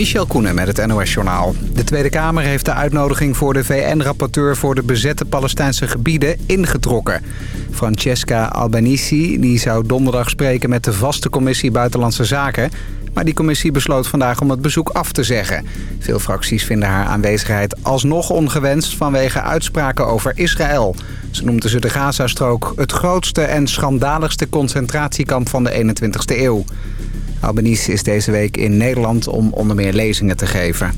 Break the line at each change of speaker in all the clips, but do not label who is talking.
Michel Koenen met het NOS-journaal. De Tweede Kamer heeft de uitnodiging voor de VN-rapporteur... voor de bezette Palestijnse gebieden ingetrokken. Francesca Albanese die zou donderdag spreken met de vaste commissie Buitenlandse Zaken... maar die commissie besloot vandaag om het bezoek af te zeggen. Veel fracties vinden haar aanwezigheid alsnog ongewenst... vanwege uitspraken over Israël. Ze noemde ze de Gazastrook het grootste en schandaligste concentratiekamp van de 21ste eeuw. Albanese is deze week in Nederland om onder meer lezingen te geven.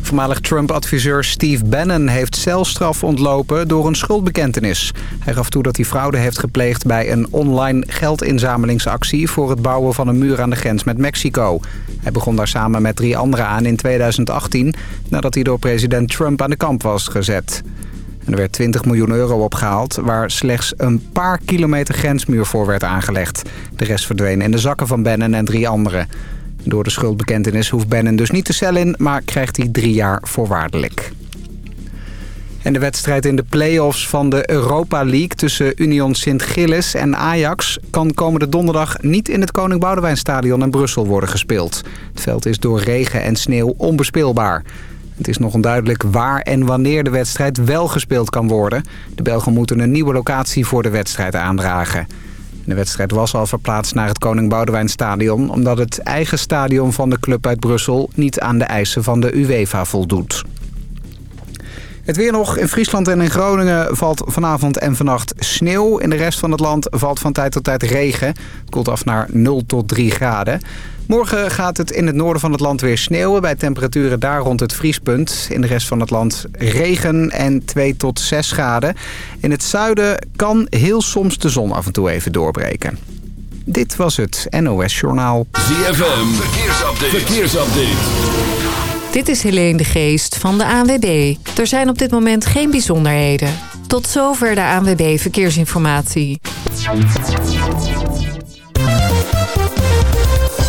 Voormalig Trump-adviseur Steve Bannon heeft celstraf ontlopen door een schuldbekentenis. Hij gaf toe dat hij fraude heeft gepleegd bij een online geldinzamelingsactie... voor het bouwen van een muur aan de grens met Mexico. Hij begon daar samen met drie anderen aan in 2018... nadat hij door president Trump aan de kant was gezet. Er werd 20 miljoen euro opgehaald... waar slechts een paar kilometer grensmuur voor werd aangelegd. De rest verdween in de zakken van Bannon en drie anderen. Door de schuldbekentenis hoeft Bannon dus niet de cel in... maar krijgt hij drie jaar voorwaardelijk. En de wedstrijd in de play-offs van de Europa League... tussen Union Sint-Gilles en Ajax... kan komende donderdag niet in het Koning Boudewijnstadion in Brussel worden gespeeld. Het veld is door regen en sneeuw onbespeelbaar. Het is nog onduidelijk waar en wanneer de wedstrijd wel gespeeld kan worden. De Belgen moeten een nieuwe locatie voor de wedstrijd aandragen. De wedstrijd was al verplaatst naar het Koning Boudewijnstadion... omdat het eigen stadion van de club uit Brussel niet aan de eisen van de UEFA voldoet. Het weer nog. In Friesland en in Groningen valt vanavond en vannacht sneeuw. In de rest van het land valt van tijd tot tijd regen. Het koelt af naar 0 tot 3 graden. Morgen gaat het in het noorden van het land weer sneeuwen... bij temperaturen daar rond het vriespunt. In de rest van het land regen en 2 tot 6 graden. In het zuiden kan heel soms de zon af en toe even doorbreken. Dit was het NOS Journaal.
ZFM, verkeersupdate. verkeersupdate.
Dit is Helene de Geest van de ANWB. Er zijn op dit moment geen bijzonderheden. Tot zover de ANWB Verkeersinformatie.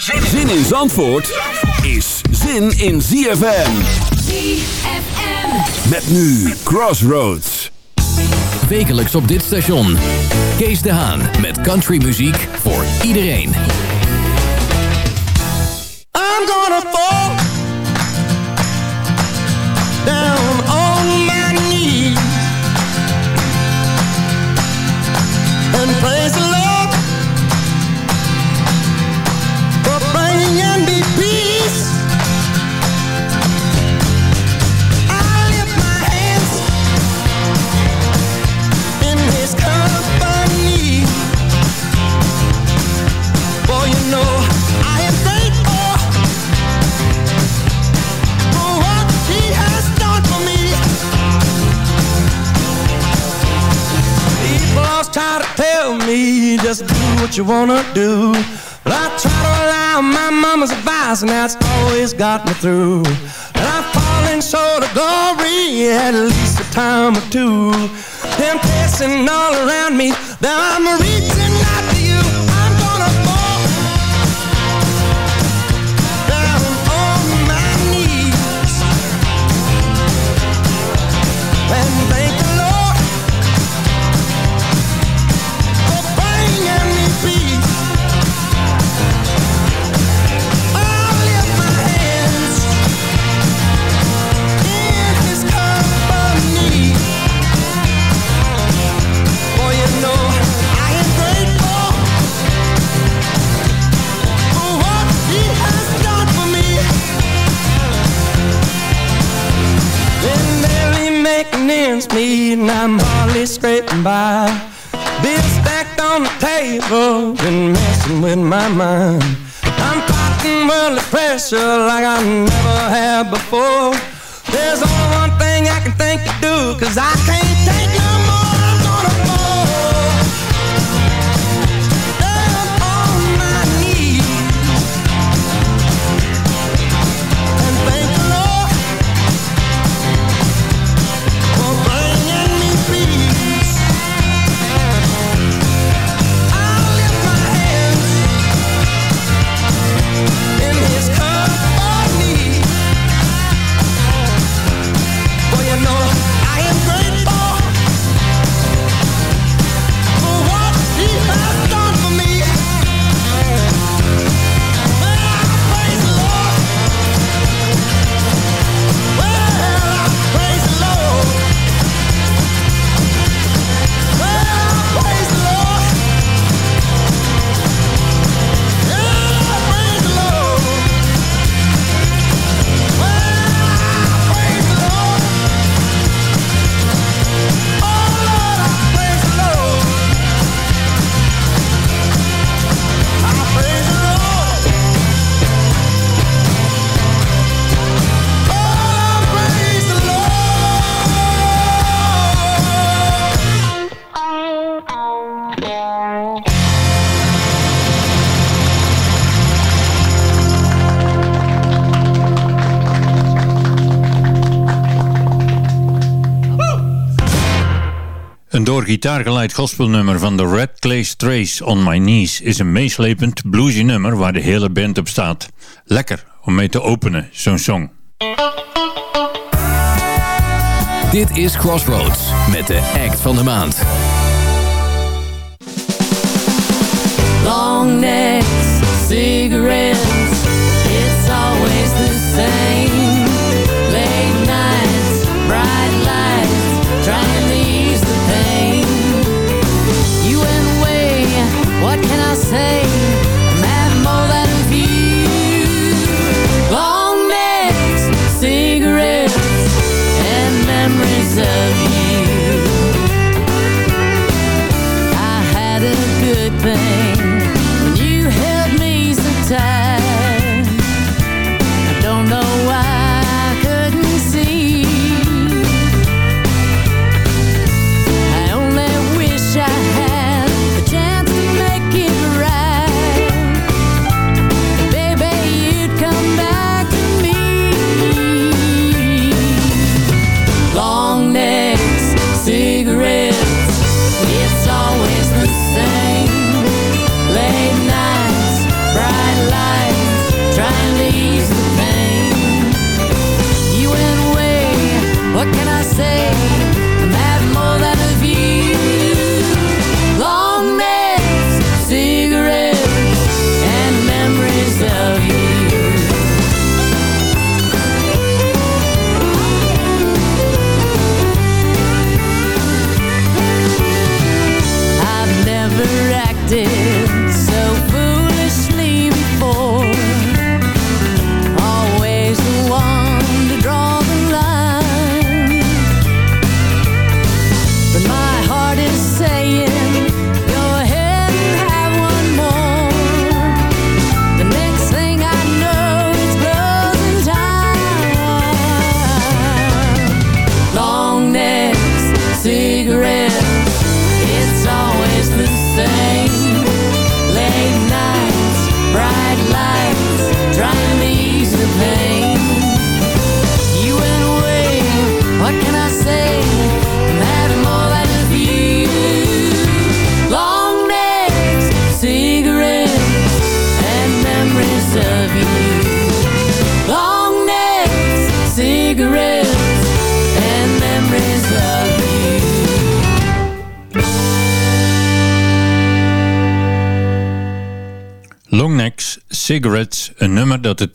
Zin in Zandvoort is zin in ZFM.
ZFM.
Met nu Crossroads.
Wekelijks op dit station. Kees de Haan met countrymuziek voor iedereen.
I'm gonna fall down on my knees and just do what you wanna do. But I try to on my mama's advice, and that's always got me through. And I've fallen short of glory at least a time or two. Temptation all around me, now I'm reaching making ends meet and I'm hardly scraping by. Bills stacked on the table, been messing with my mind. I'm fighting worldly pressure like I never have before. There's only one thing I can think to do, cause I can't take no more.
gitaargeleid gospelnummer van de Red Clay Trace On My Knees is een meeslepend bluesy nummer waar de hele band op staat. Lekker om mee te openen, zo'n song.
Dit is Crossroads met de act van de maand.
Long necks, cigarettes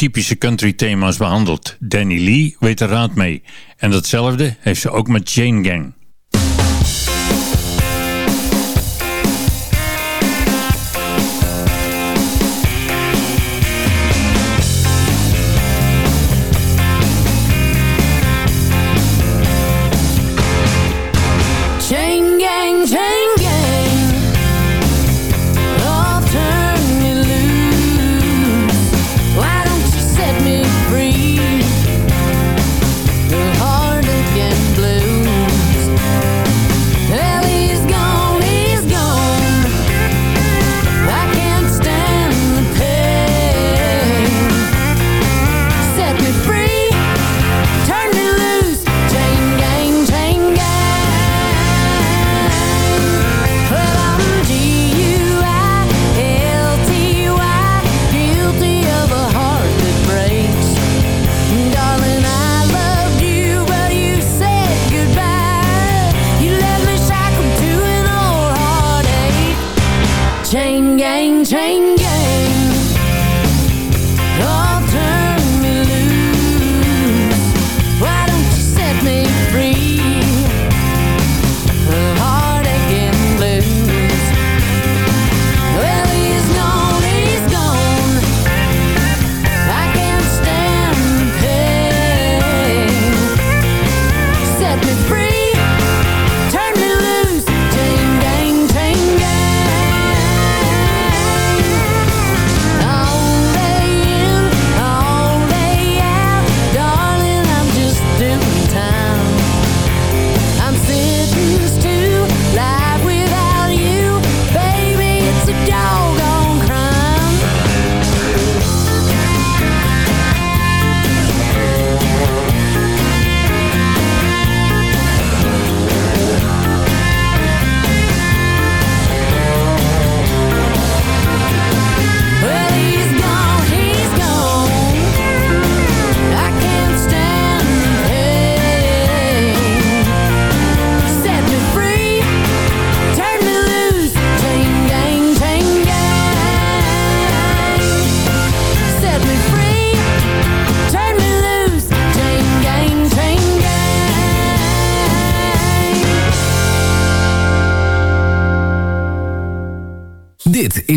typische country thema's behandeld. Danny Lee weet er raad mee. En datzelfde heeft ze ook met Jane Gang.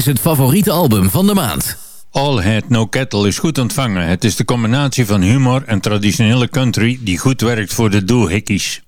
het favoriete album van de maand.
All Head No Kettle is goed ontvangen. Het is de combinatie van humor en traditionele country die goed werkt voor de doelhikkies.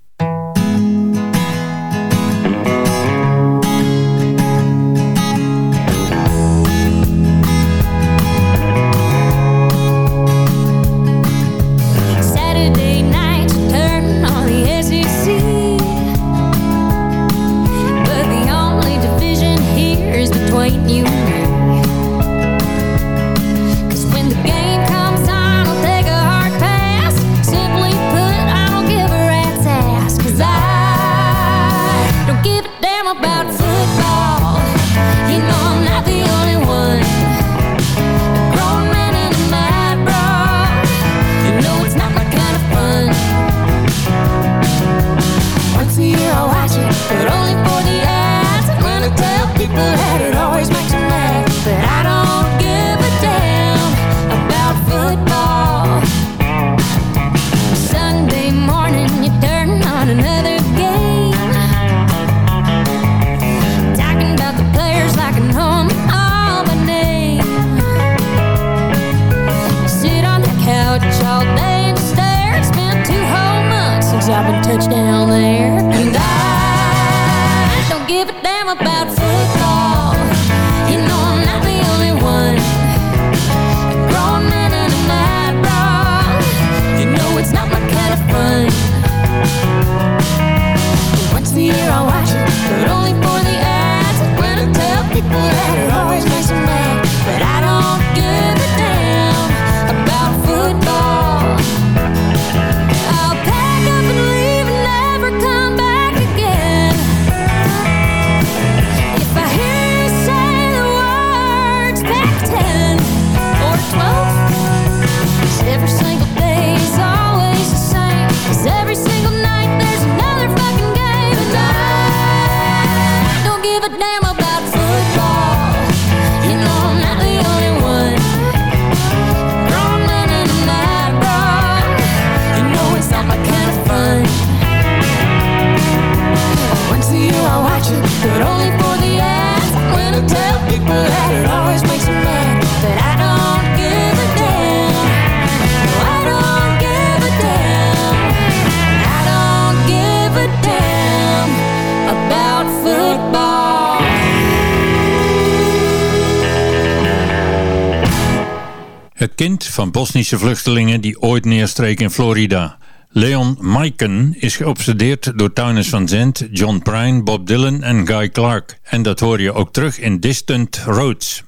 van Bosnische vluchtelingen die ooit neerstreken in Florida. Leon Maiken is geobsedeerd door Townes van Zendt, John Prine, Bob Dylan en Guy Clark. En dat hoor je ook terug in Distant Roads.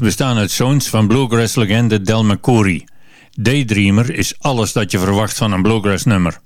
Bestaan uit zoons van bluegrass-legende Del McCoury. Daydreamer is alles dat je verwacht van een
bluegrass-nummer.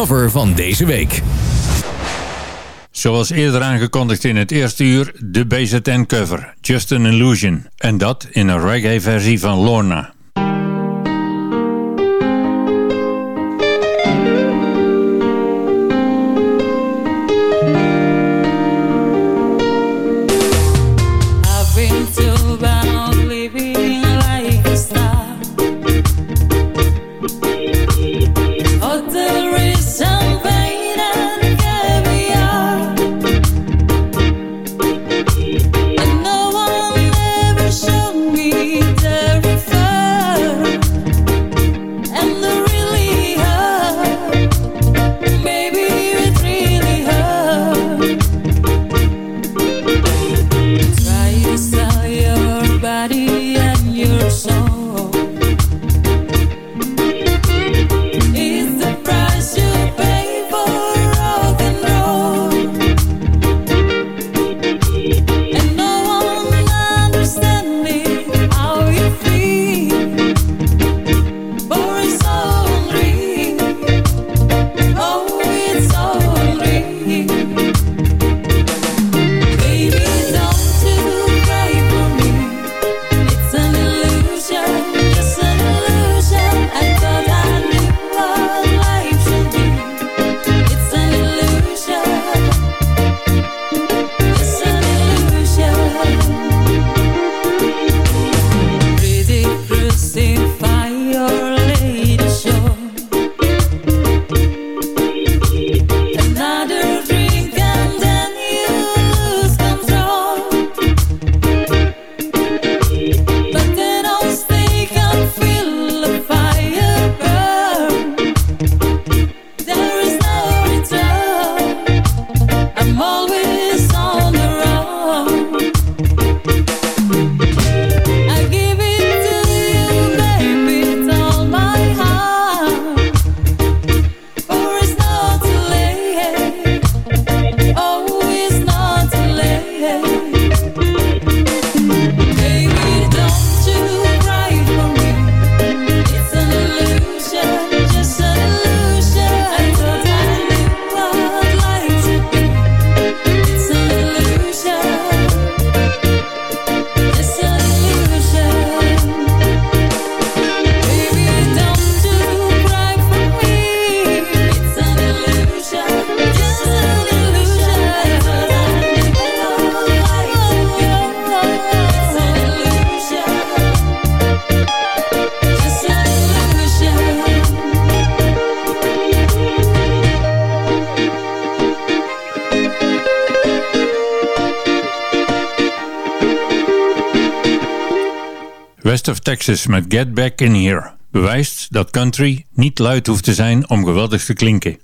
Cover van deze week.
Zoals eerder aangekondigd in het eerste uur, de BZN cover, Just an Illusion. En dat in een reggae versie van Lorna. Texas met Get Back In Here bewijst dat country niet luid hoeft te zijn om geweldig te klinken.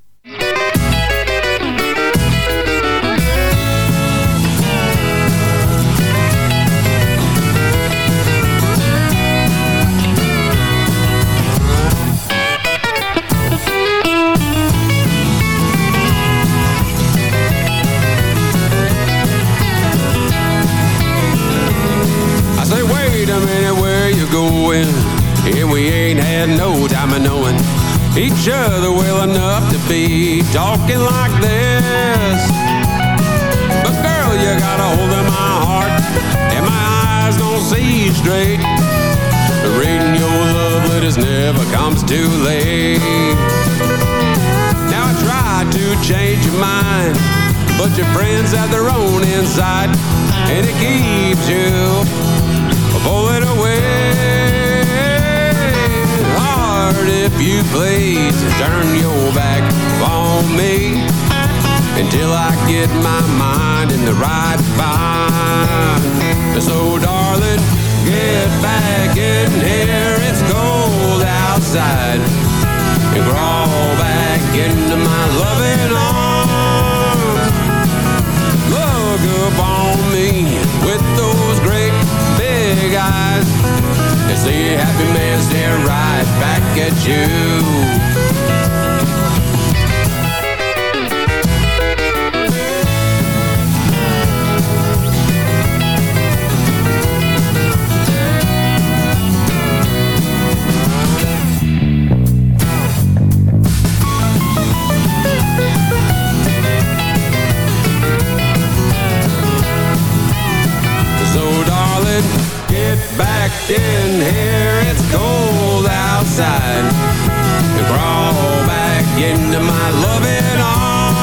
But your friends have their own inside And it keeps you Going away. Hard if you please Turn your back on me Until I get my mind in the right bind So darling, get back in here. It's cold outside. And crawl back into my loving arms look up on me with those great big eyes. They say happy man, stare right back at you. back in here. It's cold outside. And crawl back into my loving arms.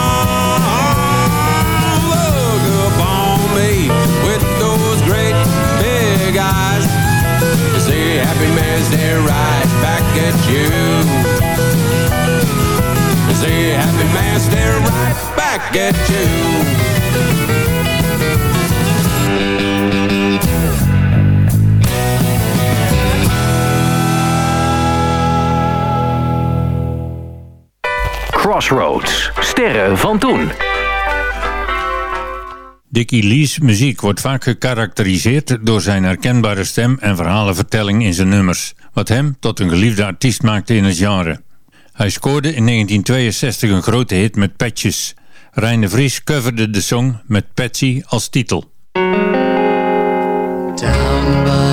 Look up on me with those great big eyes. You see happy man's there right back at you. See happy man there right back at you.
Crossroads. Sterren van toen.
Dickie Lee's muziek wordt vaak gekarakteriseerd door zijn herkenbare stem en verhalenvertelling in zijn nummers, wat hem tot een geliefde artiest maakte in het genre. Hij scoorde in 1962 een grote hit met Patches. Rijn de Vries coverde de song met Patsy als titel.
Down by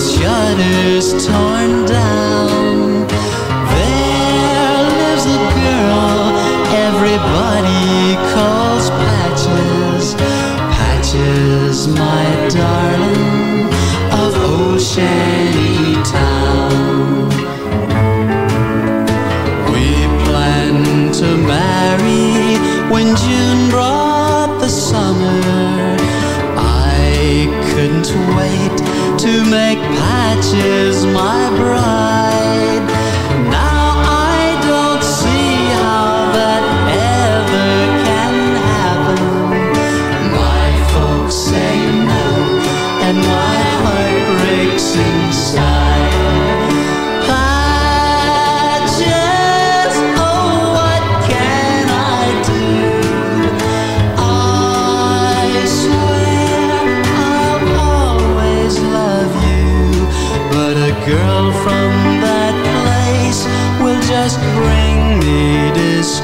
with shutters torn Patches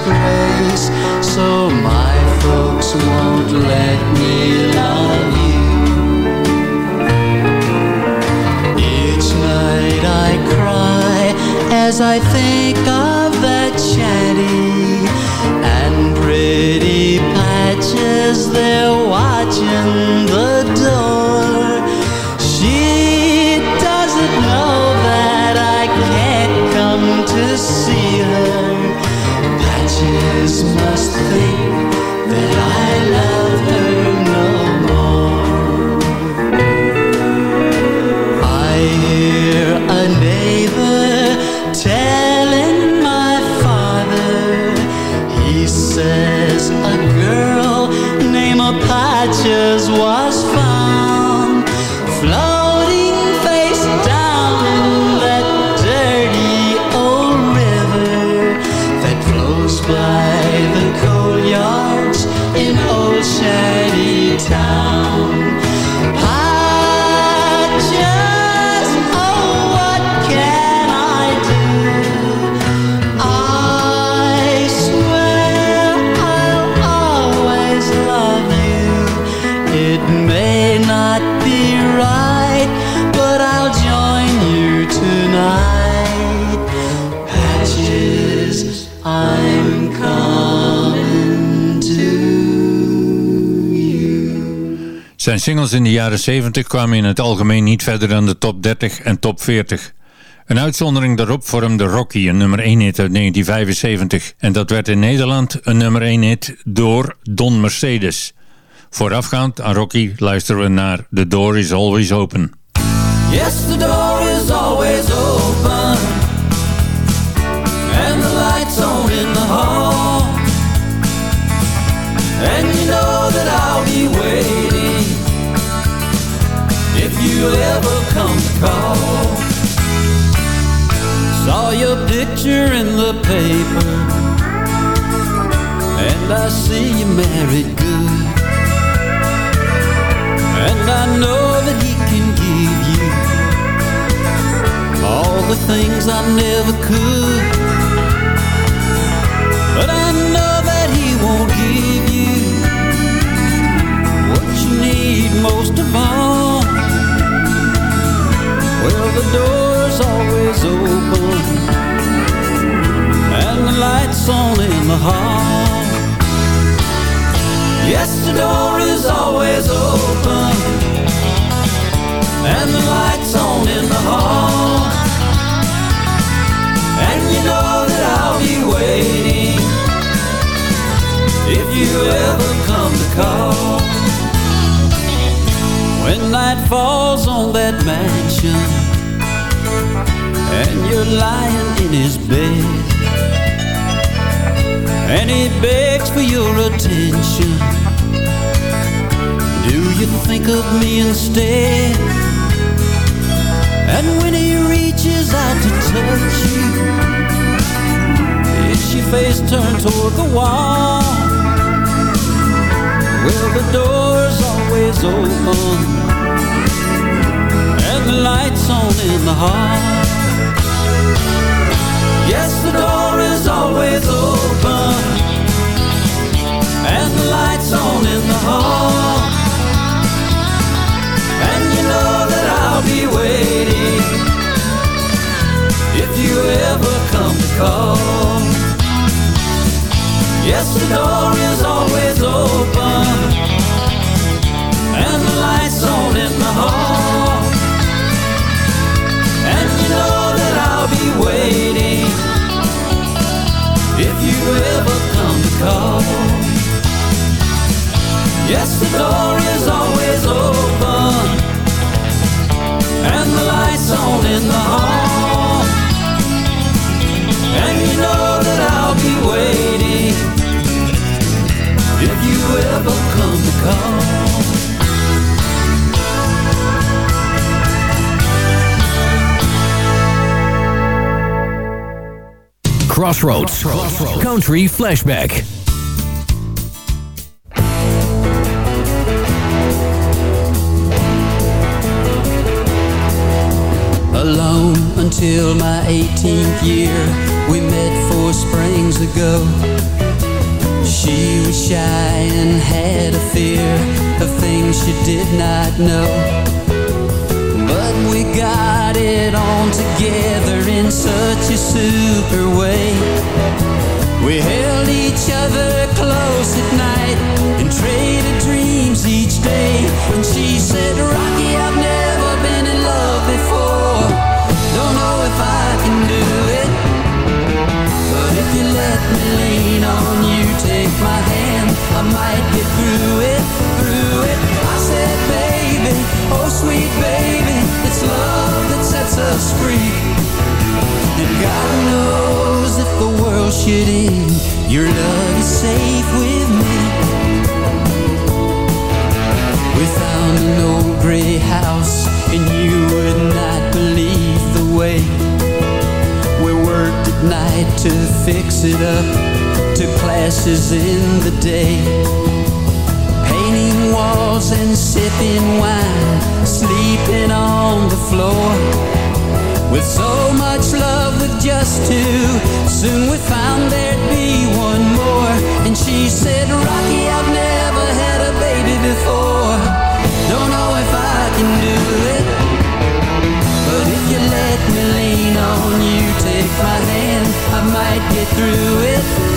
disgrace. So my folks won't let me love you. Each night I cry as I think of that shanty and pretty patches there watching the
singles in de jaren 70 kwamen in het algemeen niet verder dan de top 30 en top 40. Een uitzondering daarop vormde Rocky, een nummer 1 hit uit 1975. En dat werd in Nederland een nummer 1 hit door Don Mercedes. Voorafgaand aan Rocky luisteren we naar The Door Is Always Open.
Yes, the door is always open If you ever come to call Saw your picture in the paper And I see you married good And I know that he can give you all the things I never could. But I know that he won't give you what you need most of all. Well, the door's always open, and the light's on in the hall. Yes, the door is always open,
and the light's on in the hall. And you know that I'll be waiting if you ever come to call falls on that mansion And you're lying in his bed And he begs for your attention Do you think of me instead? And when he reaches out to touch you Is your face turned toward the wall? Well, the door's always open And the light's on in the hall Yes, the door is always open And the light's on in the hall And you know that I'll be waiting If you ever come to call. Yes, the door is always open And the light's on in the hall
Crossroads. Country Flashback.
Alone until my 18th year We met four springs ago She was shy and had a fear Of things she did not know But we got it on together In such a super way. We held each other close at night And traded dreams each day. When she said, Rocky, I've never been in love before. Don't know if I can do it. But if you let me lean on you Take my hand, I might get through it, through it. I said, oh sweet baby It's love that sets us free. And God knows if the world should end. Your love is safe with me. We found an old gray house And you would not believe the way We worked at night to fix it up to classes in the day walls and sipping wine Sleeping on the floor. With so much love with just two Soon we found there'd be one more. And she said, Rocky, I've never had a baby before. Don't know if I can do it But if you let me lean on you Take my hand, I might get through it, through it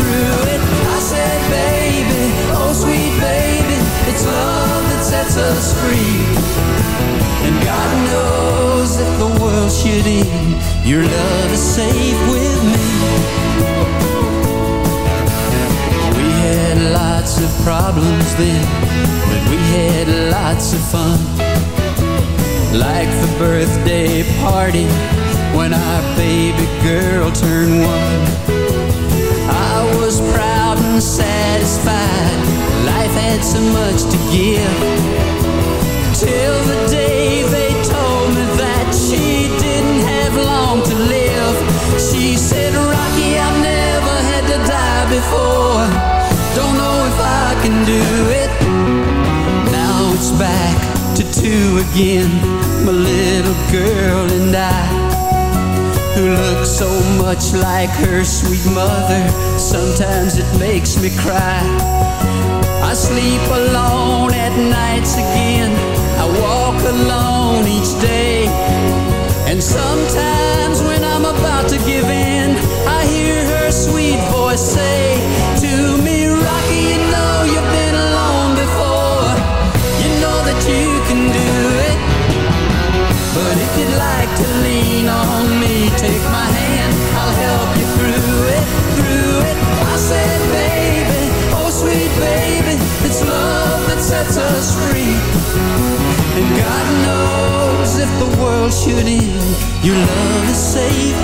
sets us free And God knows if the world should end. Your love is safe with me. We had lots of problems then But we had lots of fun. Like the birthday party When our baby girl turned one. I was proud and satisfied. Life had so much to give. Till the day they told me that she didn't have long to live. She said, Rocky, I've never had to die before. Don't know if I can do it. Now it's back to two again. My little girl and I Who look so much like her sweet mother. Sometimes it makes me cry. I sleep alone at nights again. I walk alone each day. And sometimes when I'm about to give in I hear her sweet voice say To me, Rocky, you know you've been alone before. You know that you can do it. But if you'd like to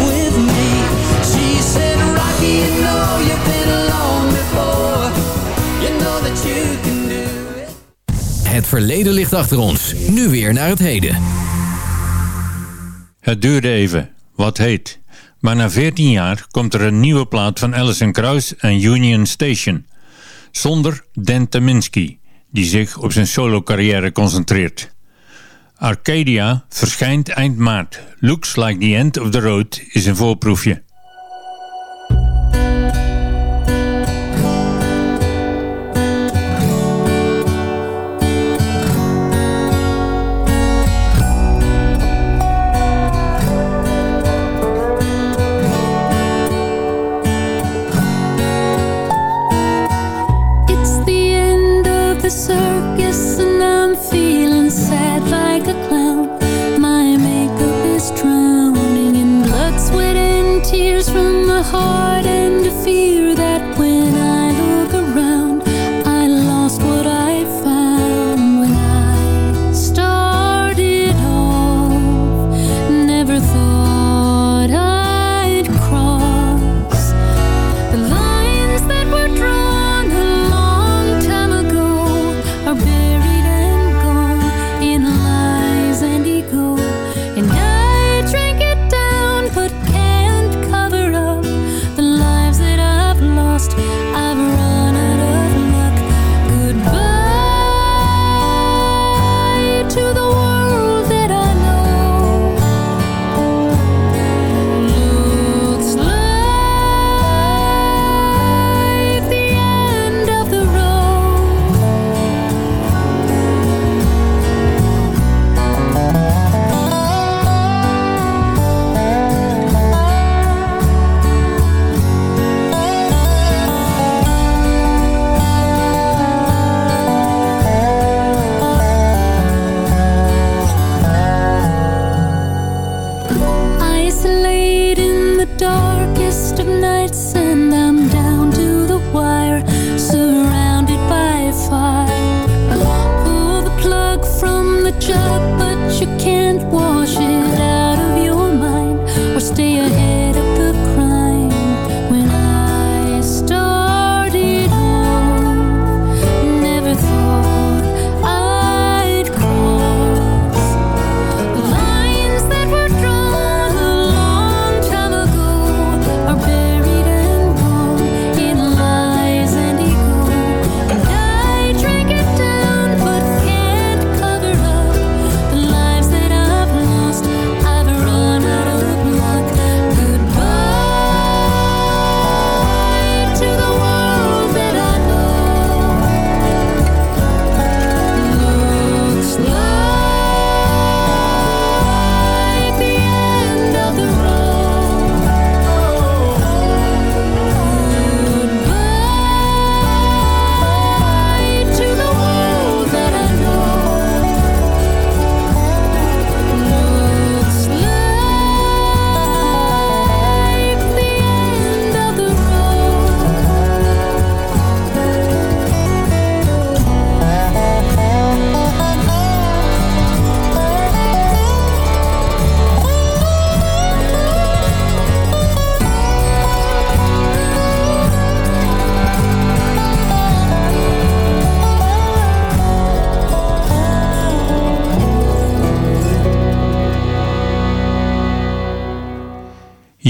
with me. She said, you know you've been alone before. You know that you can do it.
Het verleden ligt achter ons. Nu weer naar het heden.
Het duurde even. Wat heet. Maar na 14 jaar komt er een nieuwe plaat van Alison Kruis en Union Station. Zonder Dan die zich op zijn solo carrière concentreert. Arcadia verschijnt eind maart. Looks Like the End of the Road is een voorproefje.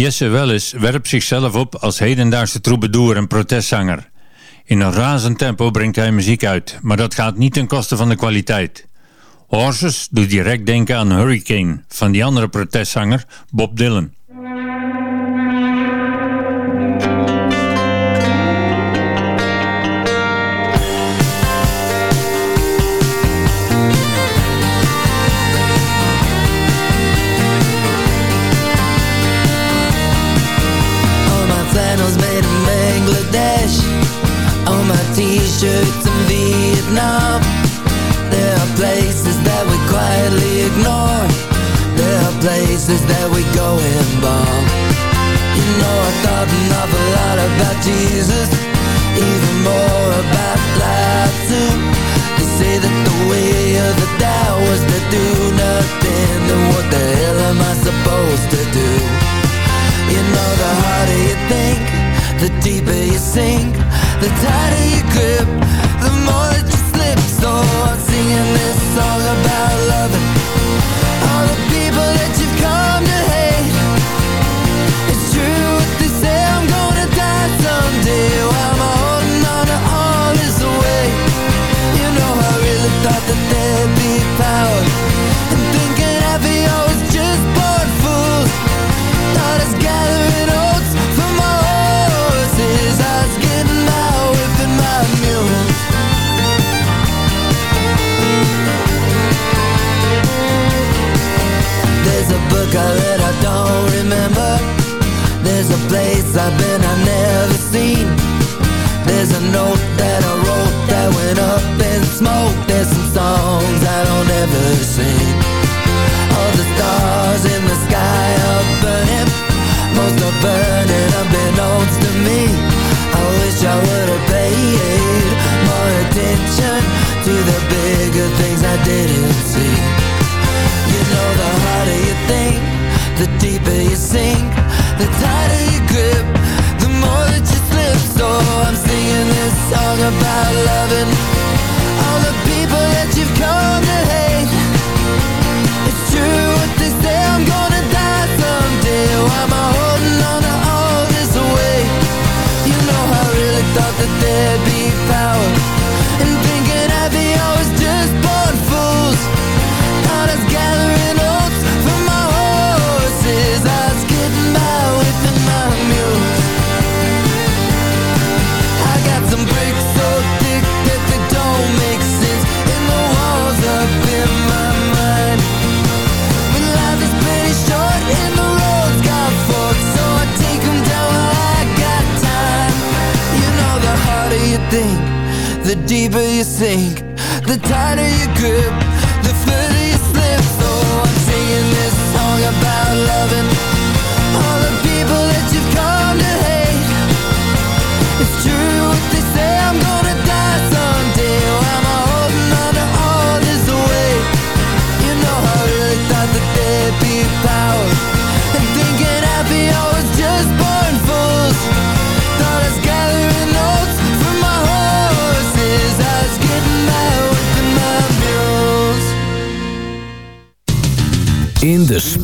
Jesse Welles werpt zichzelf op als hedendaagse troubadour en protestzanger. In een razend tempo brengt hij muziek uit, maar dat gaat niet ten koste van de kwaliteit. Horses doet direct denken aan Hurricane van die andere protestzanger Bob Dylan.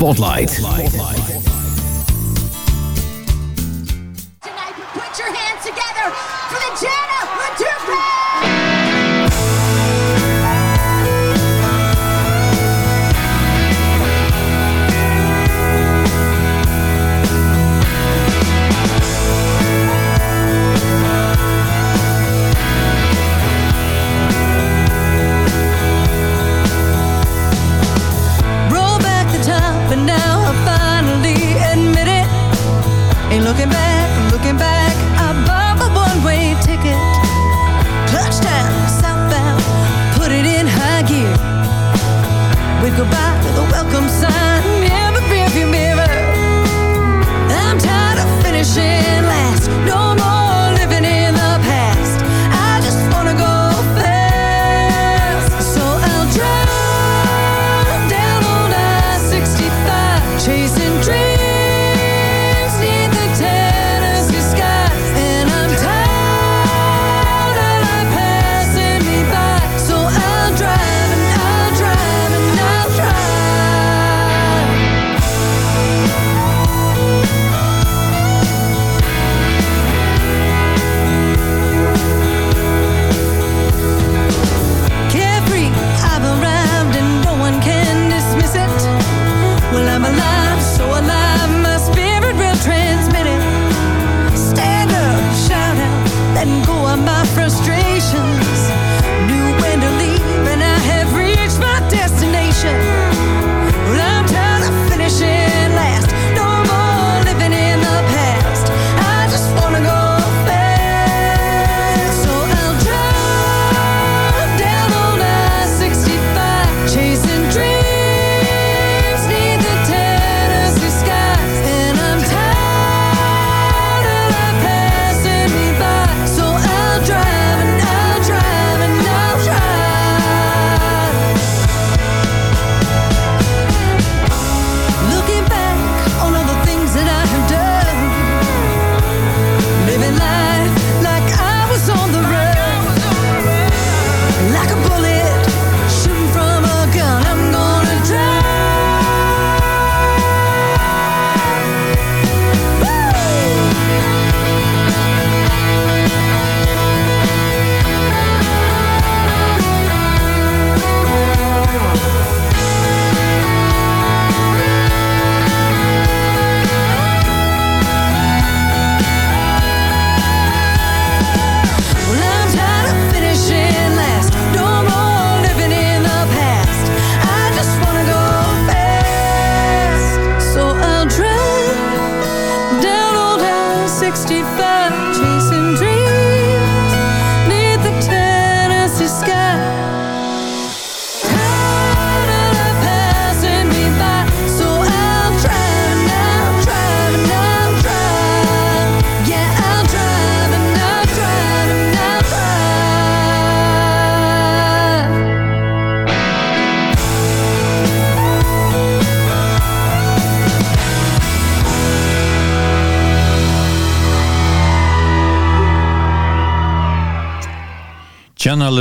The
Spotlight.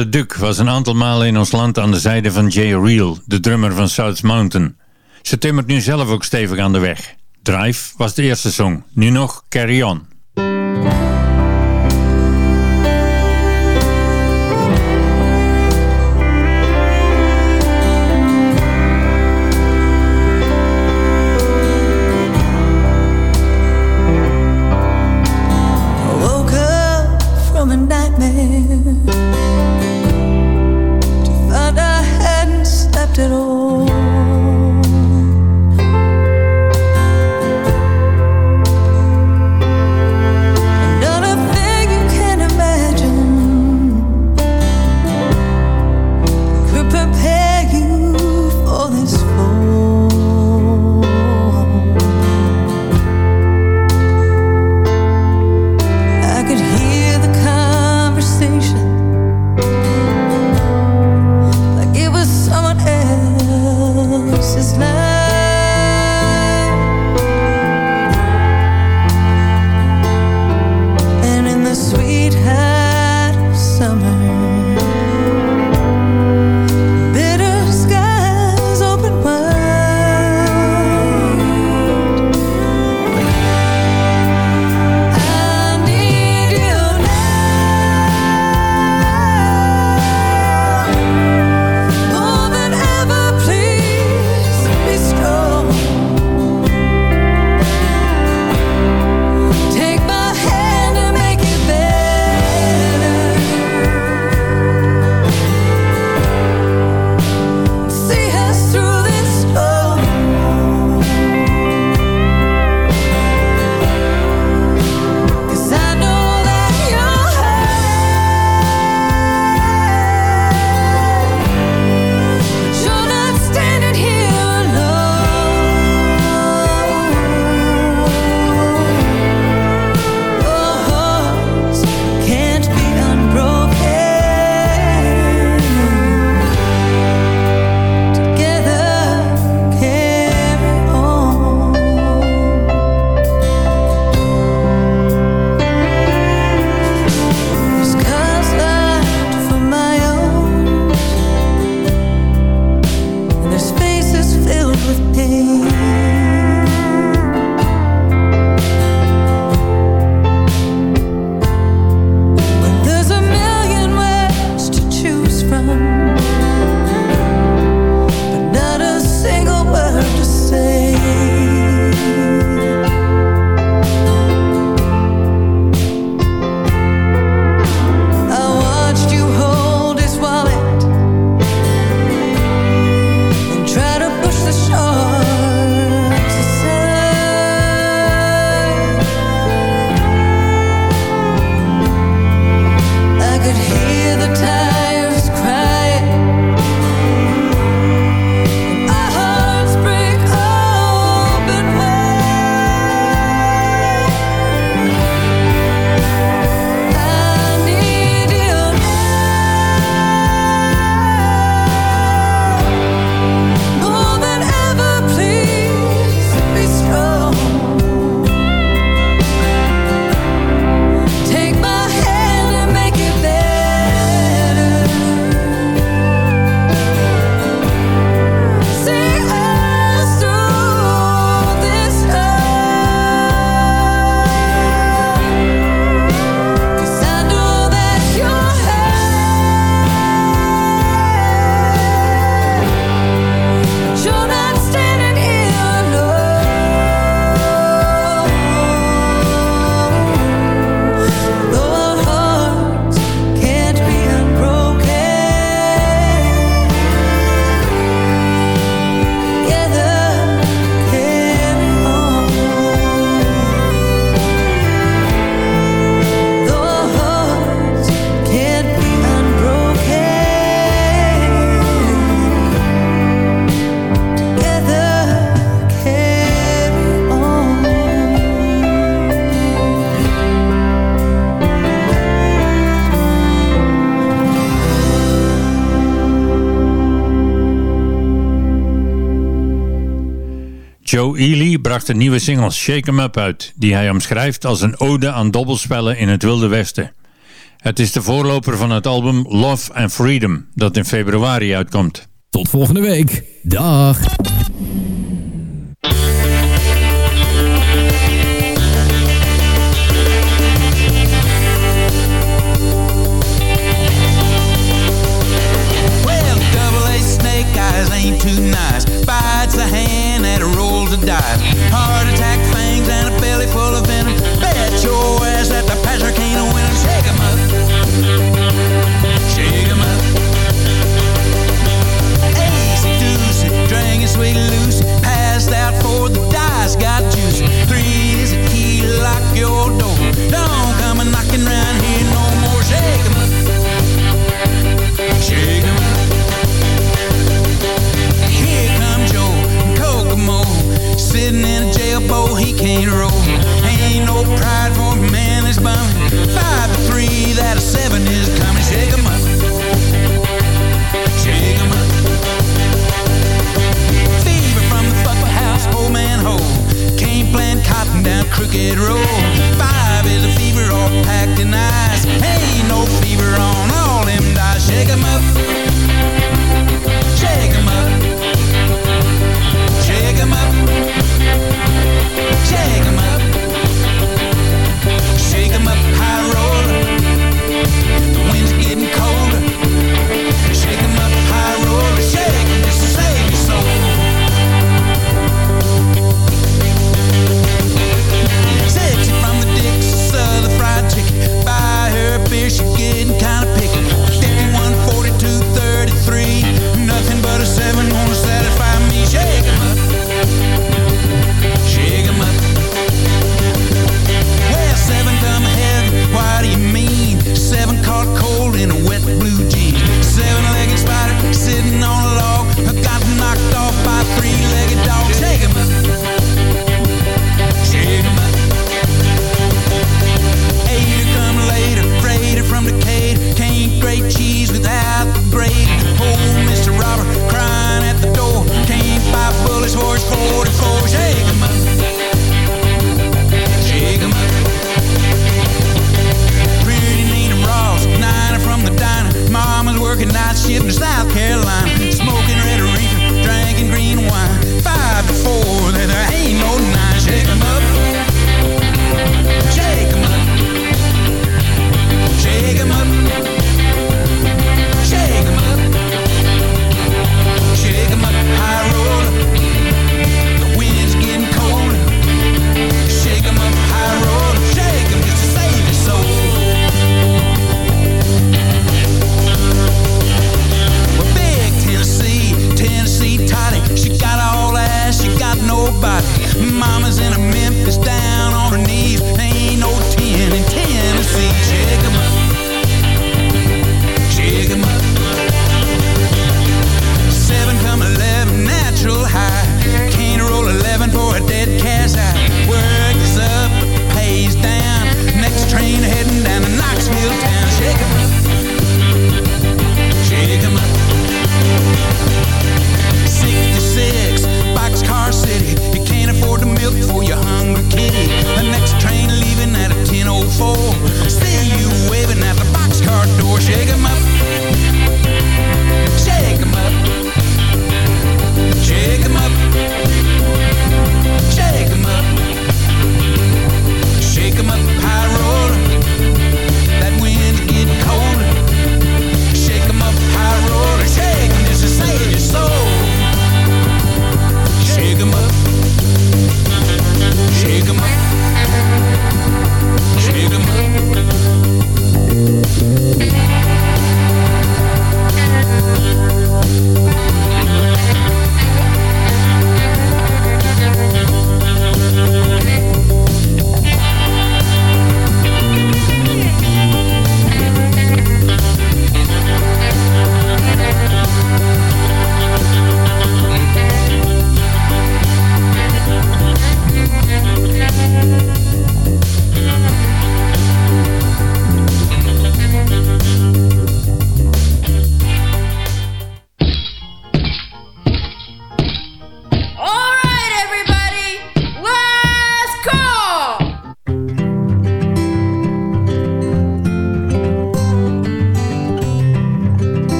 Leduc was een aantal malen in ons land aan de zijde van Jay Real, de drummer van South Mountain. Ze timmert nu zelf ook stevig aan de weg. Drive was de eerste song, nu nog Carry On. Joe Ely bracht de nieuwe single Shake 'em Up uit, die hij omschrijft als een ode aan dobbelspellen in het Wilde Westen.
Het is de voorloper van het album Love and Freedom, dat in februari uitkomt.
Tot volgende week. Dag.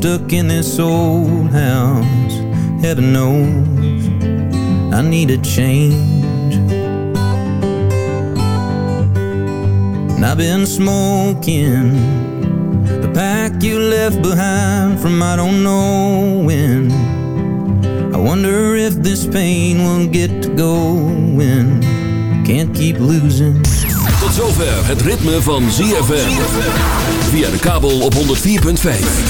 Stuck in this old house. Heaven knows I need a change. And I've been smoking the pack you left behind from I don't know when. I wonder if this pain will get to going. Can't keep losing.
Tot zover het ritme van ZFM. Via de kabel op 104.5.